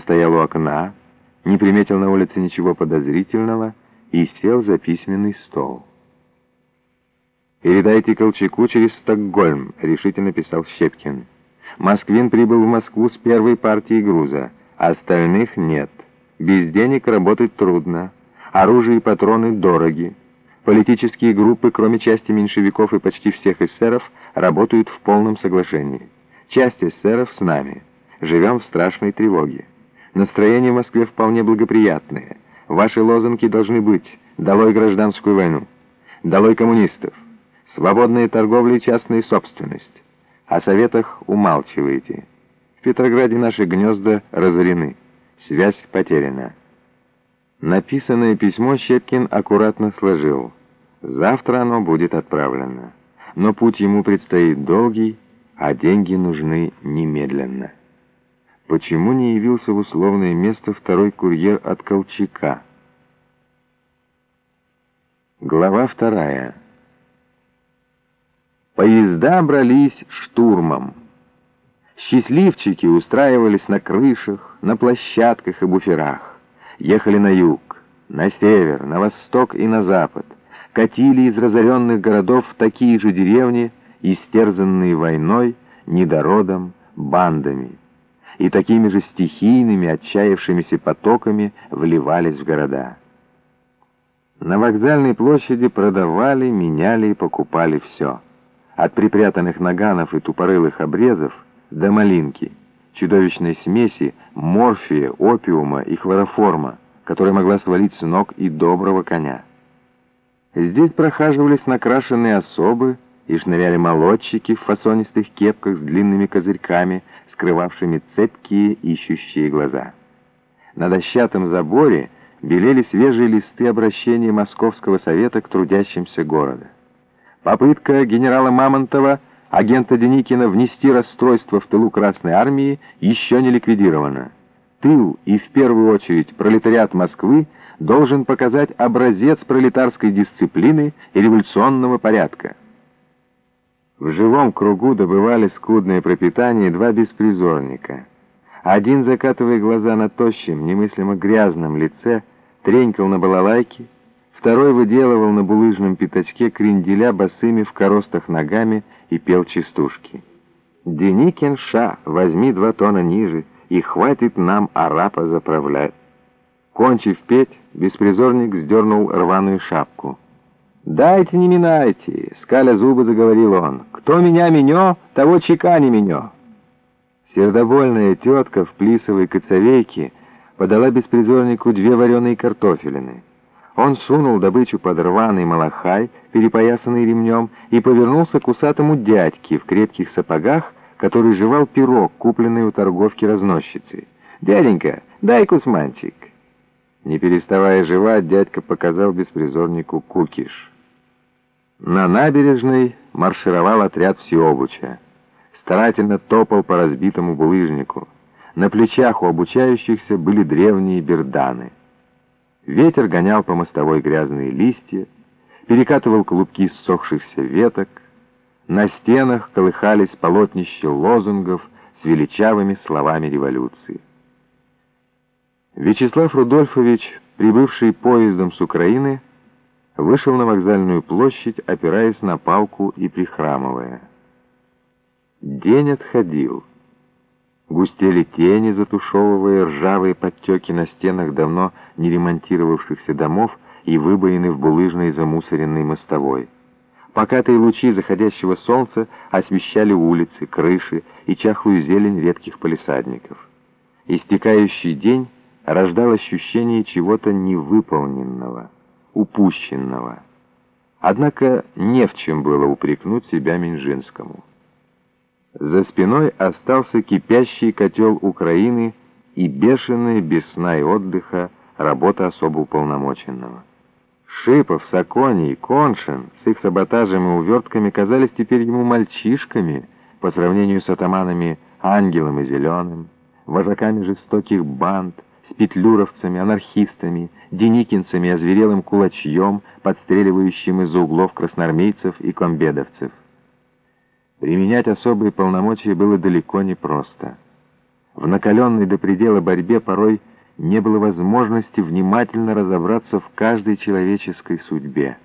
постоял у окна, не приметил на улице ничего подозрительного и сел за письменный стол. «Передайте Колчаку через Стокгольм», — решительно писал Щепкин. «Москвин прибыл в Москву с первой партией груза, а остальных нет. Без денег работать трудно. Оружие и патроны дороги. Политические группы, кроме части меньшевиков и почти всех эсеров, работают в полном соглашении. Часть эсеров с нами. Живем в страшной тревоге. Настроение в Москве вполне благоприятное. Ваши лозунги должны быть «Долой гражданскую войну», «Долой коммунистов», «Свободная торговля и частная собственность». О советах умалчиваете. В Петрограде наши гнезда разорены. Связь потеряна. Написанное письмо Щепкин аккуратно сложил. Завтра оно будет отправлено. Но путь ему предстоит долгий, а деньги нужны немедленно. Почему не явился в условное место второй курьер от Колчака? Глава вторая. Поезда брались штурмом. Счастливчики устраивались на крышах, на площадках и буферах. Ехали на юг, на север, на восток и на запад. Катили из разоренных городов такие же деревни, истерзанные войной, недородом, бандами. И такими же стихийными, отчаявшимися потоками вливались в города. На вокзальной площади продавали, меняли и покупали все. От припрятанных наганов и тупорылых обрезов до малинки, чудовищной смеси, морфия, опиума и хлороформа, которая могла свалить с ног и доброго коня. Здесь прохаживались накрашенные особы и шныряли молодчики в фасонистых кепках с длинными козырьками, скрывавшими цепкие ищущие глаза. На дощатом заборе белели свежие листы обращения Московского совета к трудящимся города. Попытка генерала Мамонтова, агента Деникина, внести расстройство в тылу Красной Армии еще не ликвидирована. Тыл и, в первую очередь, пролетариат Москвы должен показать образец пролетарской дисциплины и революционного порядка. В живом кругу добывали скудное пропитание два беспризорника. Один, закатывая глаза на тощем, немыслимо грязном лице, тренькал на балалайке, Второй выделывал на булыжном пятачке кренделя босыми в коростах ногами и пел частушки. «Деникин ша, возьми два тона ниже, и хватит нам арапа заправлять». Кончив петь, беспризорник сдернул рваную шапку. «Дайте не минайте!» — скаля зубы заговорил он. «Кто меня менё, того чека не менё!» Сердобольная тетка в плисовой коцовейке подала беспризорнику две вареные картофелины. Он сунул добычу под рваный малахай, перепоясанный ремнем, и повернулся к усатому дядьке в крепких сапогах, который жевал пирог, купленный у торговки-разносчицы. «Дяденька, дай кусманчик!» Не переставая жевать, дядька показал беспризорнику кукиш. На набережной маршировал отряд Всеобуча. Старательно топал по разбитому булыжнику. На плечах у обучающихся были древние берданы. Ветер гонял по мостовой грязные листья, перекатывал клубки ссохшихся веток. На стенах колыхались полотнища лозунгов с величавыми словами революции. Вячеслав Рудольфович, прибывший поездом с Украины, вышел на вокзальную площадь, опираясь на палку и прихрамывая. День отходил. Густели тени, затушевывая ржавые подтеки на стенах давно не ремонтировавшихся домов и выбоины в булыжной замусоренной мостовой. Покатые лучи заходящего солнца освещали улицы, крыши и чахлую зелень редких полисадников. Истекающий день рождал ощущение чего-то невыполненного, упущенного. Однако не в чем было упрекнуть себя Минжинскому. За спиной остался кипящий котел Украины и бешеная без сна и отдыха работа особо уполномоченного. Шипов, Саконий, Коншин с их саботажем и увертками казались теперь ему мальчишками по сравнению с атаманами Ангелом и Зеленым, вожаками жестоких банд, с петлюровцами, анархистами, деникинцами озверелым кулачьем, подстреливающим из-за углов красноармейцев и комбедовцев. Применять особые полномочия было далеко не просто. В накаленной до предела борьбе порой не было возможности внимательно разобраться в каждой человеческой судьбе.